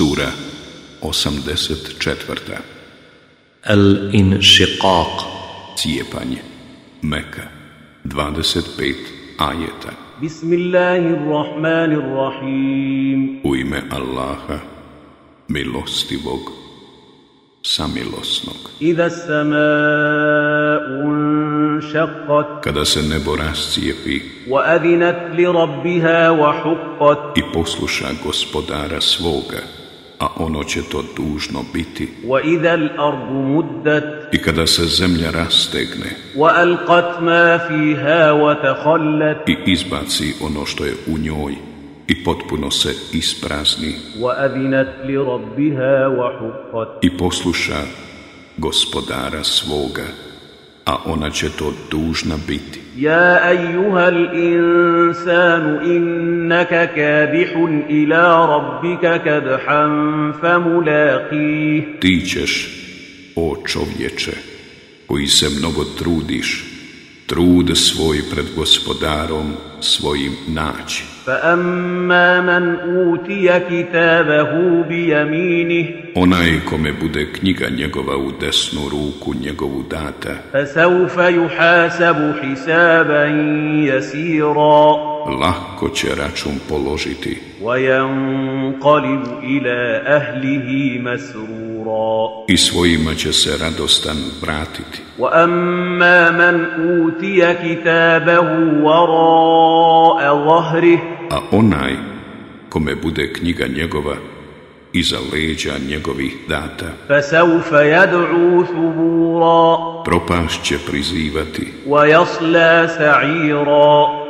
Sura 84. Al-Inshiqaq. Cijepanje. Meka. 25 ajeta. Bismillahirrahmanirrahim. U ime Allaha milostivog samilosnog. Iza sama'un kada se nebo rascijepi. I posluša gospodara svoga a ono će to dužno biti. I kada se zemlja rastegne i izbaci ono što je u njoj i potpuno se isprazni. I posluša gospodara svoga a ona će to dužna biti. Ja ejuhal insanu innaka kadihun ila rabbika kadhan famulaqih. Ti ćeš, o čovječe, koji se mnogo trudiš, trud svoj pred gospodarom svojim naći. Onaj kome bude knjiga njegova u desnu ruku njegovu data lahko će račun položiti. I svojima će se radostan vratiti. A onaj kome bude knjiga njegova iza leđa njegovih data. propašće prizivati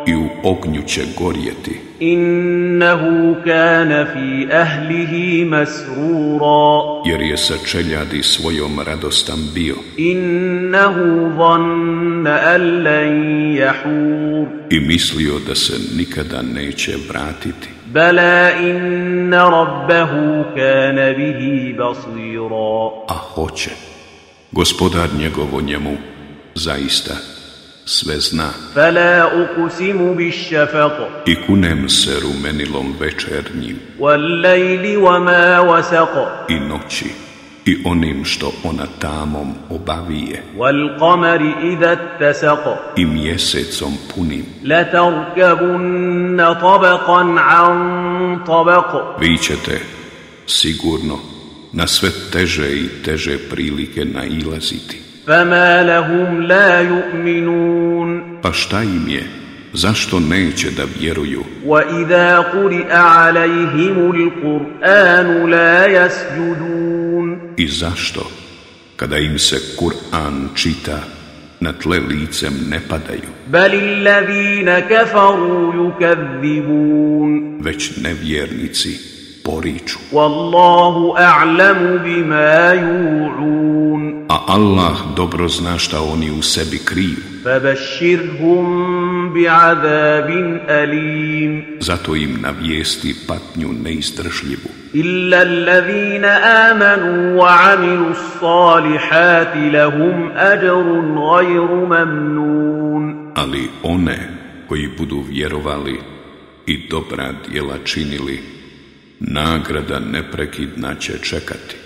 i u ognju će gorjeti. Innehu kana fi ahlihi masrura. Jer je sa čeljadi svojom radostan bio. Innehu zanna an lan yahur. I mislio da se nikada neće vratiti. Bela inna rabbehu kana bihi basira. A hoće. Gospodar njegovo njemu zaista sve zna. Fala uqsimu bish-shafaq. I kunem se rumenilom večernjim. Wal-lejli wama wasak. I noći i onim što ona tamom obavije. Wal kamari idha tasak. I mjesecom punim. La tarkabunna tabaqan an tabak. Vi ćete sigurno na sve teže i teže prilike nailaziti. فما لهم لا يؤمنون Pa šta im je? Zašto neće da vjeruju? وإذا قرئ عليهم القرآن لا يسجدون I zašto? Kada im se Kur'an čita, na tle licem ne padaju, بل الذين كفروا يكذبون već nevjernici poriču. والله أعلم بما يوعون a Allah dobro zna šta oni u sebi kriju. Zato im navijesti patnju neizdržljivu. Illa allazina amanu wa amilu salihati lahum ađarun gajru mamnun. Ali one koji budu vjerovali i dobra djela činili, nagrada neprekidna će čekati.